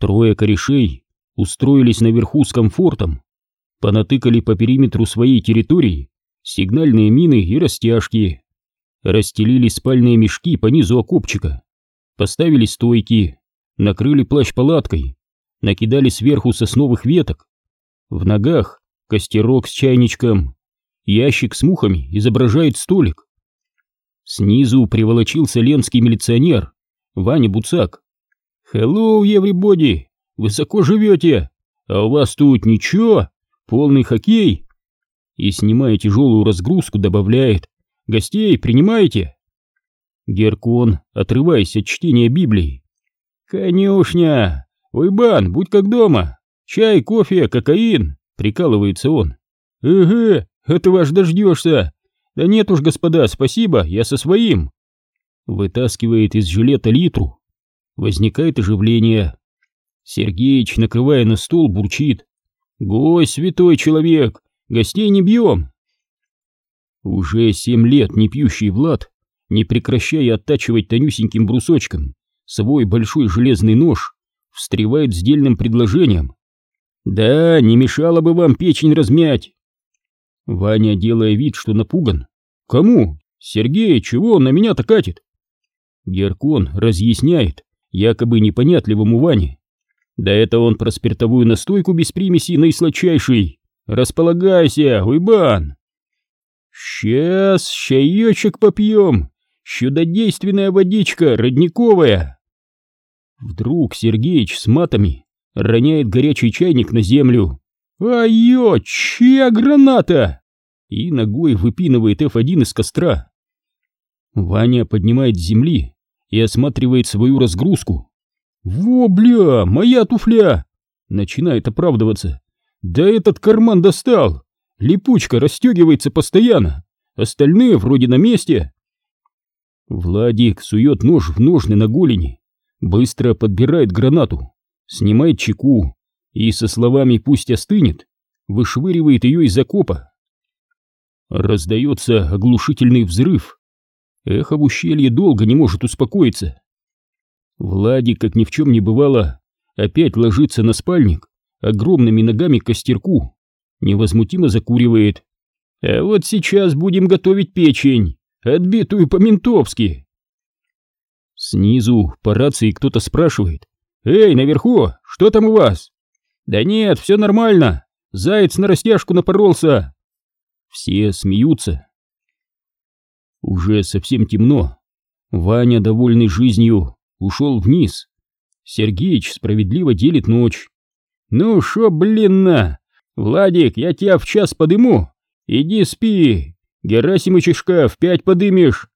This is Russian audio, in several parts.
Трое корешей устроились наверху с комфортом, понатыкали по периметру своей территории сигнальные мины и растяжки, расстелили спальные мешки по низу окопчика, поставили стойки, накрыли плащ-палаткой, накидали сверху сосновых веток. В ногах костерок с чайничком, ящик с мухами изображает столик. Снизу приволочился ленский милиционер, Ваня Буцак. «Hello, everybody! Высоко живете? А у вас тут ничего? Полный хоккей?» И, снимая тяжелую разгрузку, добавляет «Гостей принимаете?» Геркон, отрываясь от чтения Библии. «Конюшня! Уйбан, будь как дома! Чай, кофе, кокаин!» — прикалывается он. «Эге, этого аж дождешься! Да нет уж, господа, спасибо, я со своим!» Вытаскивает из жилета литру. Возникает оживление. Сергеич, накрывая на стол, бурчит. «Гость, святой человек, гостей не бьем!» Уже семь лет не пьющий Влад, не прекращая оттачивать тонюсеньким брусочком свой большой железный нож, встревает с дельным предложением. «Да, не мешало бы вам печень размять!» Ваня, делая вид, что напуган. «Кому? Сергей, чего он на меня-то катит?» Геркон разъясняет, якобы непонятливому Ване. Да это он про спиртовую настойку без примеси наисладчайший. Располагайся, уйбан. Сейчас чаечек попьем. Чудодейственная водичка, родниковая. Вдруг Сергеич с матами роняет горячий чайник на землю. Ай-ё, чья граната? И ногой выпинывает F1 из костра. Ваня поднимает с земли и осматривает свою разгрузку. «Во, бля, моя туфля!» Начинает оправдываться. «Да этот карман достал! Липучка расстегивается постоянно, остальные вроде на месте!» Владик сует нож в ножны на голени, быстро подбирает гранату, снимает чеку и со словами «пусть остынет» вышвыривает ее из окопа. Раздается оглушительный взрыв, Эхо в ущелье долго не может успокоиться. Владик, как ни в чем не бывало, опять ложится на спальник, огромными ногами к костерку, невозмутимо закуривает. А вот сейчас будем готовить печень, отбитую по-ментовски. Снизу по рации кто-то спрашивает. «Эй, наверху, что там у вас?» «Да нет, все нормально, заяц на растяжку напоролся». Все смеются. Уже совсем темно. Ваня, довольный жизнью, ушел вниз. Сергеич справедливо делит ночь. «Ну шо, блин, на! Владик, я тебя в час подыму! Иди спи! Герасимычишка в пять подымешь!»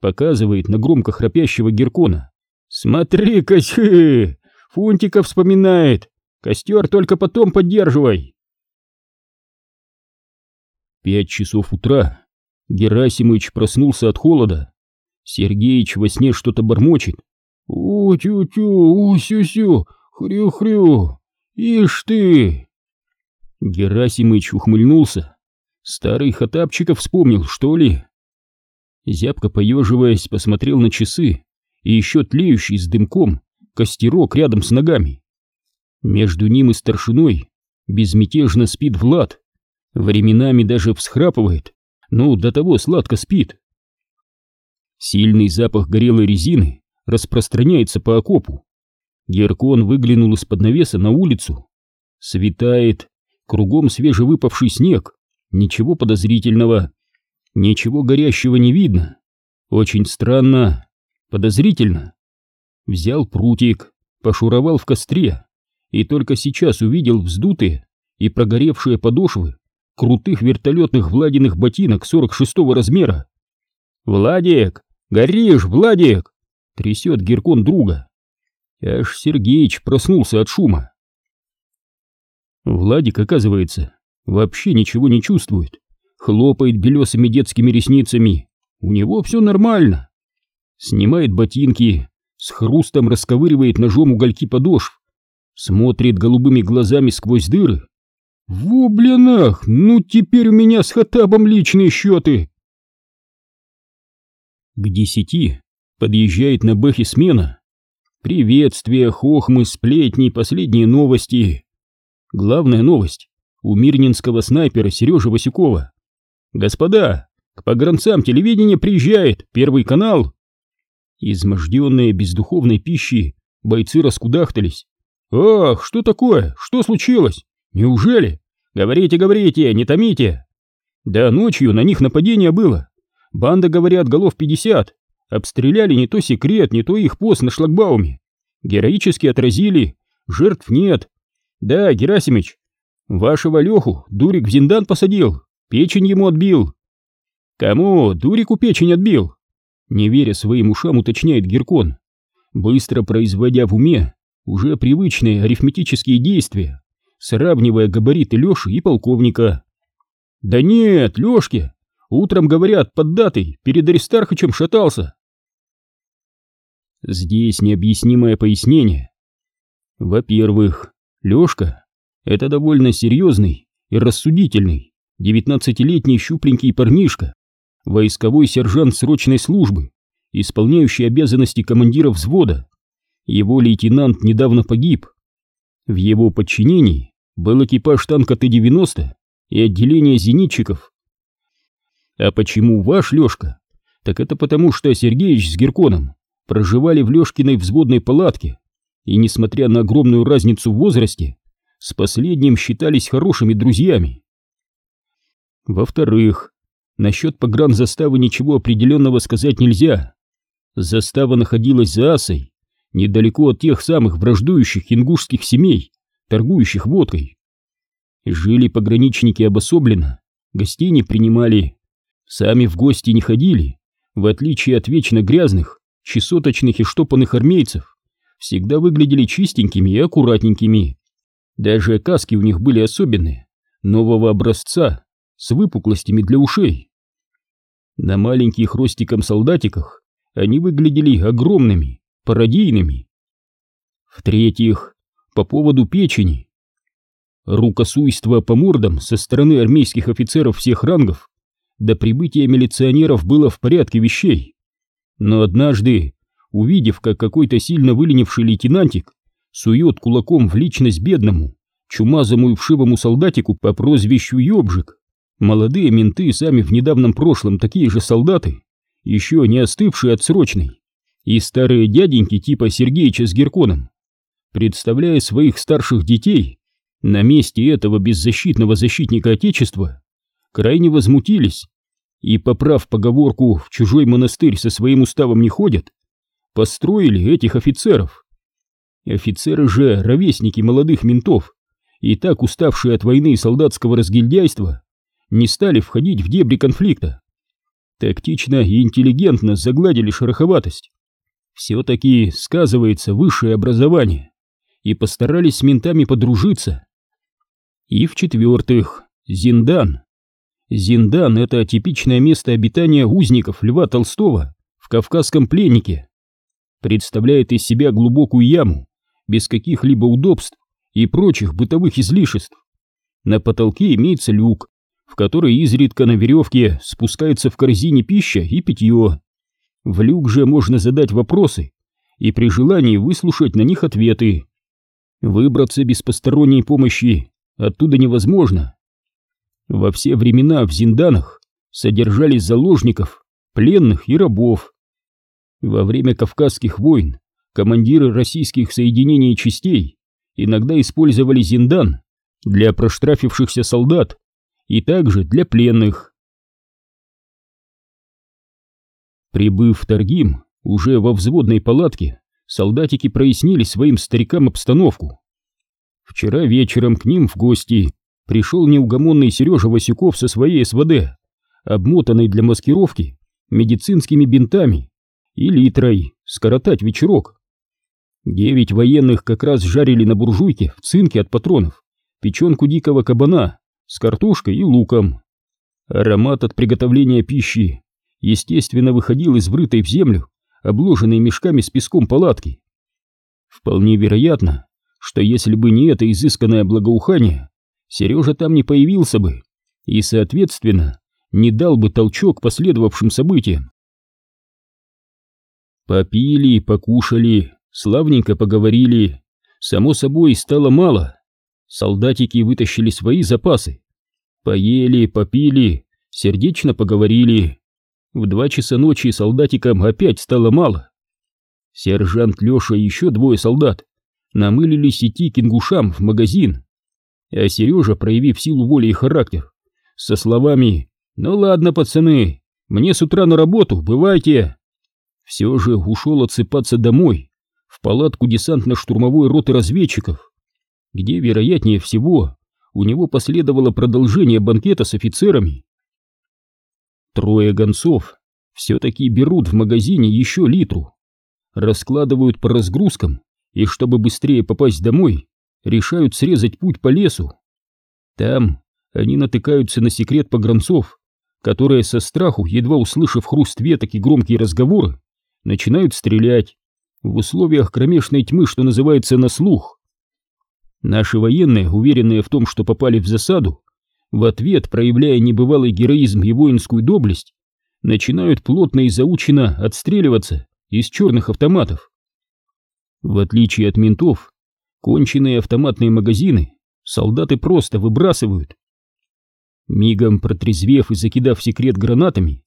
Показывает на громко храпящего Геркона. «Смотри-ка, Фунтика вспоминает! Костер только потом поддерживай!» Пять часов утра Герасимыч проснулся от холода. Сергеич во сне что-то бормочет. «У-тю-тю, у-сю-сю, хрю-хрю, ишь ты!» Герасимыч ухмыльнулся. Старый Хатапчиков вспомнил, что ли? Зябко поеживаясь, посмотрел на часы и еще тлеющий с дымком костерок рядом с ногами. Между ним и старшиной безмятежно спит Влад, временами даже всхрапывает, ну, до того сладко спит. Сильный запах горелой резины распространяется по окопу. Геркон выглянул из-под навеса на улицу. Светает, кругом свежевыпавший снег, ничего подозрительного, ничего горящего не видно. Очень странно, подозрительно. Взял прутик, пошуровал в костре и только сейчас увидел вздутые и прогоревшие подошвы крутых вертолетных Владиных ботинок 46-го размера. «Владик! Горишь, Владик!» — трясет Геркон друга. Аж Сергеич проснулся от шума. Владик, оказывается, вообще ничего не чувствует, хлопает белесыми детскими ресницами. У него все нормально. Снимает ботинки, с хрустом расковыривает ножом угольки подошв, смотрит голубыми глазами сквозь дыры «Во, блинах, ну теперь у меня с Хатабом личные счеты!» К десяти подъезжает на Бэхе смена. Приветствия, хохмы, сплетни, последние новости. Главная новость у мирнинского снайпера Сережи Васюкова. «Господа, к погранцам телевидение приезжает, Первый канал!» Изможденные бездуховной пищей, бойцы раскудахтались. «Ах, что такое? Что случилось? Неужели? Говорите, говорите, не томите!» «Да ночью на них нападение было. Банда, говорят, голов пятьдесят. Обстреляли не то секрет, не то их пост на шлагбауме. Героически отразили, жертв нет. Да, Герасимыч, вашего Леху Дурик в Зиндан посадил, печень ему отбил. Кому Дурику печень отбил? Не веря своим ушам, уточняет Геркон, быстро производя в уме уже привычные арифметические действия, сравнивая габариты Леши и полковника. Да нет, Лешке, утром, говорят, под датой перед Аристархачем шатался. Здесь необъяснимое пояснение. Во-первых, Лёшка — это довольно серьезный и рассудительный девятнадцатилетний щупленький парнишка, войсковой сержант срочной службы, исполняющий обязанности командира взвода. Его лейтенант недавно погиб. В его подчинении был экипаж танка Т-90 и отделение зенитчиков. А почему ваш Лёшка? Так это потому, что Сергеич с Герконом проживали в Лёшкиной взводной палатке и, несмотря на огромную разницу в возрасте, с последним считались хорошими друзьями. Во-вторых, насчет погранзаставы ничего определенного сказать нельзя. Застава находилась за Асой, недалеко от тех самых враждующих ингушских семей, торгующих водкой. Жили пограничники обособленно, гостей не принимали, сами в гости не ходили, в отличие от вечно грязных, чесоточных и штопанных армейцев всегда выглядели чистенькими и аккуратненькими. Даже каски у них были особенные, нового образца, с выпуклостями для ушей. На маленьких ростиком солдатиках они выглядели огромными, пародийными. В-третьих, по поводу печени. Рукосуйство по мордам со стороны армейских офицеров всех рангов до прибытия милиционеров было в порядке вещей. Но однажды, увидев, как какой-то сильно выленивший лейтенантик сует кулаком в личность бедному, чумазому и вшивому солдатику по прозвищу Ёбжик, молодые менты сами в недавнем прошлом такие же солдаты, еще не остывшие от срочной, и старые дяденьки типа Сергеича с Герконом, представляя своих старших детей на месте этого беззащитного защитника Отечества, крайне возмутились и, поправ поговорку «в чужой монастырь со своим уставом не ходят», построили этих офицеров. Офицеры же ровесники молодых ментов, и так уставшие от войны и солдатского разгильдяйства, не стали входить в дебри конфликта. Тактично и интеллигентно загладили шероховатость. Все-таки сказывается высшее образование, и постарались с ментами подружиться. И в-четвертых, Зиндан Зиндан — это типичное место обитания узников Льва Толстого в «Кавказском пленнике». Представляет из себя глубокую яму, без каких-либо удобств и прочих бытовых излишеств. На потолке имеется люк, в который изредка на веревке спускается в корзине пища и питье. В люк же можно задать вопросы и при желании выслушать на них ответы. Выбраться без посторонней помощи оттуда невозможно. Во все времена в Зинданах содержались заложников, пленных и рабов. Во время Кавказских войн командиры российских соединений частей иногда использовали Зиндан для проштрафившихся солдат и также для пленных. Прибыв в Таргим, уже во взводной палатке, солдатики прояснили своим старикам обстановку. Вчера вечером к ним в гости пришел неугомонный Сережа Васюков со своей СВД, обмотанной для маскировки медицинскими бинтами и литрой скоротать вечерок. Девять военных как раз жарили на буржуйке в цинке от патронов печенку дикого кабана с картошкой и луком. Аромат от приготовления пищи, естественно, выходил из врытой в землю, обложенной мешками с песком палатки. Вполне вероятно, что если бы не это изысканное благоухание, Сережа там не появился бы и, соответственно, не дал бы толчок последовавшим событиям. Попили, покушали, Славненько поговорили. Само собой, стало мало. Солдатики вытащили свои запасы. Поели, попили, сердечно поговорили. В два часа ночи солдатикам опять стало мало. Сержант Леша и еще двое солдат намылились идти к ингушам в магазин. А Сережа, проявив силу воли и характер, со словами «Ну ладно, пацаны, мне с утра на работу, бывайте!» Все же ушел отсыпаться домой, в палатку десантно-штурмовой роты разведчиков, где, вероятнее всего, у него последовало продолжение банкета с офицерами. Трое гонцов все-таки берут в магазине еще литру, раскладывают по разгрузкам и, чтобы быстрее попасть домой, решают срезать путь по лесу. Там они натыкаются на секрет погранцов, которые со страху, едва услышав хруст веток и громкие разговоры, начинают стрелять в условиях кромешной тьмы, что называется, на слух. Наши военные, уверенные в том, что попали в засаду, в ответ, проявляя небывалый героизм и воинскую доблесть, начинают плотно и заучено отстреливаться из черных автоматов. В отличие от ментов, конченые автоматные магазины солдаты просто выбрасывают. Мигом протрезвев и закидав секрет гранатами,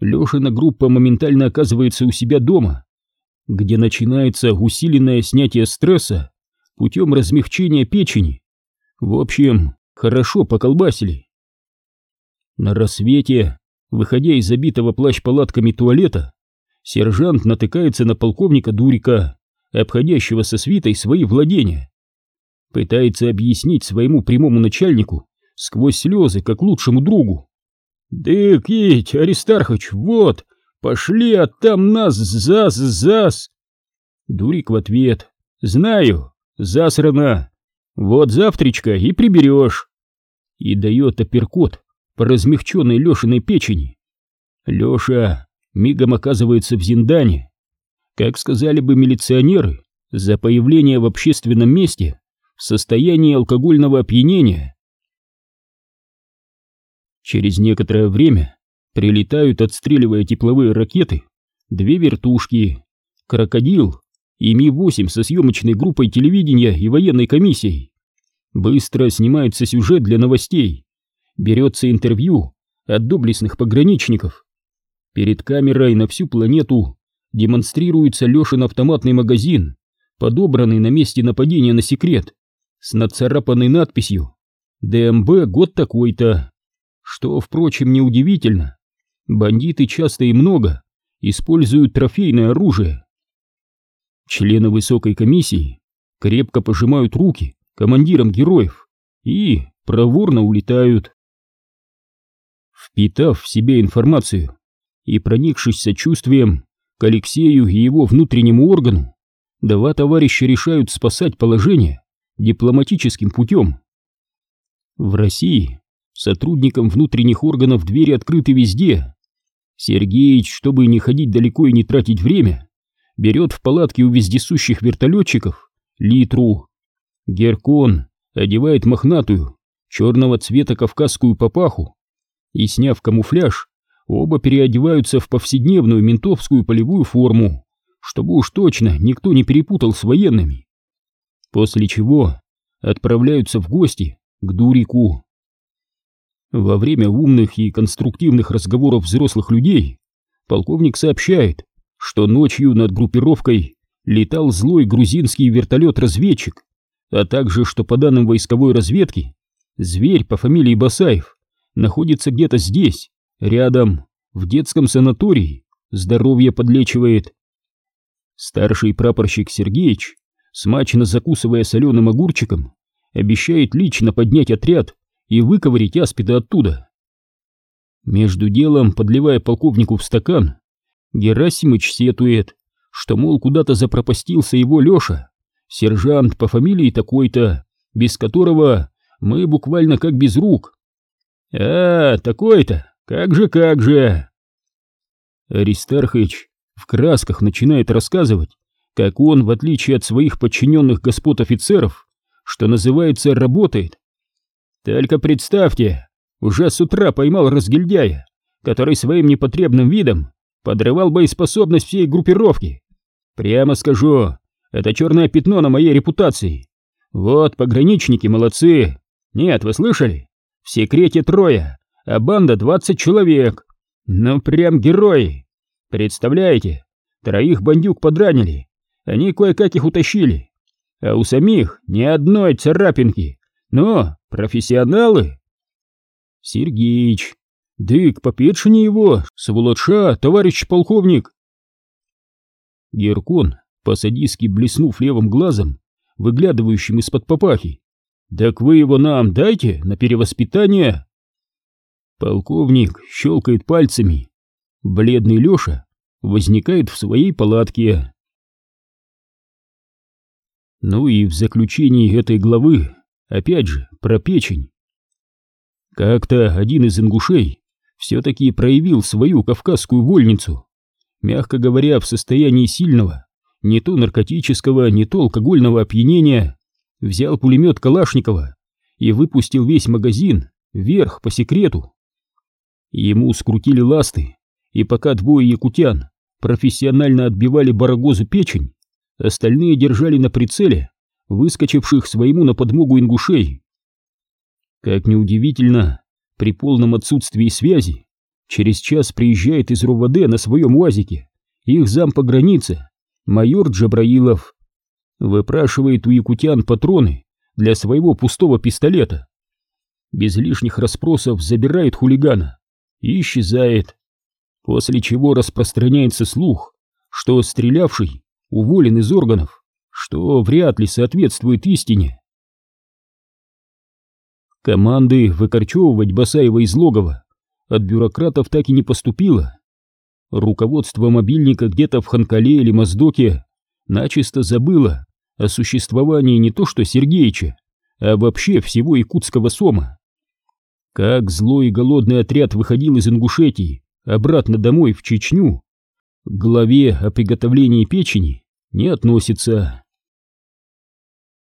Лешина группа моментально оказывается у себя дома, где начинается усиленное снятие стресса путем размягчения печени. В общем, хорошо поколбасили. На рассвете, выходя из забитого плащ-палатками туалета, сержант натыкается на полковника Дурика, обходящего со свитой свои владения. Пытается объяснить своему прямому начальнику сквозь слезы, как лучшему другу. «Дык, едь, Аристархыч, вот, пошли, а там нас зас, зас!» Дурик в ответ. «Знаю, засрано. Вот завтрачка и приберешь. И дает апперкот по размягченной Лешиной печени. Леша мигом оказывается в Зиндане. Как сказали бы милиционеры, за появление в общественном месте в состоянии алкогольного опьянения. Через некоторое время прилетают, отстреливая тепловые ракеты, две вертушки, крокодил и Ми-8 со съемочной группой телевидения и военной комиссией. Быстро снимается сюжет для новостей, берется интервью от доблестных пограничников. Перед камерой на всю планету демонстрируется Лешин автоматный магазин, подобранный на месте нападения на секрет, с нацарапанной надписью «ДМБ год такой-то». Что, впрочем, неудивительно. Бандиты часто и много используют трофейное оружие. Члены высокой комиссии крепко пожимают руки командирам героев и проворно улетают. Впитав в себе информацию и проникшись сочувствием к Алексею и его внутреннему органу, два товарища решают спасать положение дипломатическим путем. В России сотрудникам внутренних органов двери открыты везде. Сергеич, чтобы не ходить далеко и не тратить время, берет в палатке у вездесущих вертолетчиков литру. Геркон одевает мохнатую, черного цвета кавказскую папаху и, сняв камуфляж, оба переодеваются в повседневную ментовскую полевую форму, чтобы уж точно никто не перепутал с военными. После чего отправляются в гости к Дурику. Во время умных и конструктивных разговоров взрослых людей полковник сообщает, что ночью над группировкой летал злой грузинский вертолет-разведчик, а также, что по данным войсковой разведки, зверь по фамилии Басаев находится где-то здесь, рядом, в детском санатории, здоровье подлечивает. Старший прапорщик Сергеич, смачно закусывая соленым огурчиком, обещает лично поднять отряд и выковырить аспида оттуда. Между делом, подливая полковнику в стакан, Герасимыч сетует, что, мол, куда-то запропастился его Леша, сержант по фамилии такой-то, без которого мы буквально как без рук. А, такой-то, как же, как же. Аристархыч в красках начинает рассказывать, как он, в отличие от своих подчиненных господ офицеров, что называется, работает. Только представьте, уже с утра поймал разгильдяя, который своим непотребным видом подрывал боеспособность всей группировки. Прямо скажу, Это черное пятно на моей репутации. Вот, пограничники молодцы. Нет, вы слышали? В секрете трое, а банда двадцать человек. Ну, прям герои. Представляете, троих бандюк подранили. Они кое-как их утащили. А у самих ни одной царапинки. Но профессионалы. Сергеич, дык, попетшини его, сволоча, товарищ полковник. Геркон, по-садистски блеснув левым глазом, выглядывающим из-под папахи. «Так вы его нам дайте на перевоспитание!» Полковник щелкает пальцами. Бледный Леша возникает в своей палатке. Ну и в заключении этой главы, опять же, про печень. Как-то один из ингушей все-таки проявил свою кавказскую вольницу, мягко говоря, в состоянии сильного, не то наркотического, не то алкогольного опьянения, взял пулемет Калашникова и выпустил весь магазин вверх по секрету. Ему скрутили ласты, и пока двое якутян профессионально отбивали барагозу печень, остальные держали на прицеле выскочивших своему на подмогу ингушей. Как неудивительно, при полном отсутствии связи через час приезжает из РОВД на своем УАЗике их зам по границе, майор Джабраилов. Выпрашивает у якутян патроны для своего пустого пистолета. Без лишних расспросов забирает хулигана и исчезает, после чего распространяется слух, что стрелявший уволен из органов, что вряд ли соответствует истине. Команды выкорчевывать Басаева из логова от бюрократов так и не поступило. Руководство мобильника где-то в Ханкале или Моздоке начисто забыло о существовании не то что Сергеича, а вообще всего якутского сома. Как злой и голодный отряд выходил из Ингушетии обратно домой в Чечню, к главе о приготовлении печени не относится.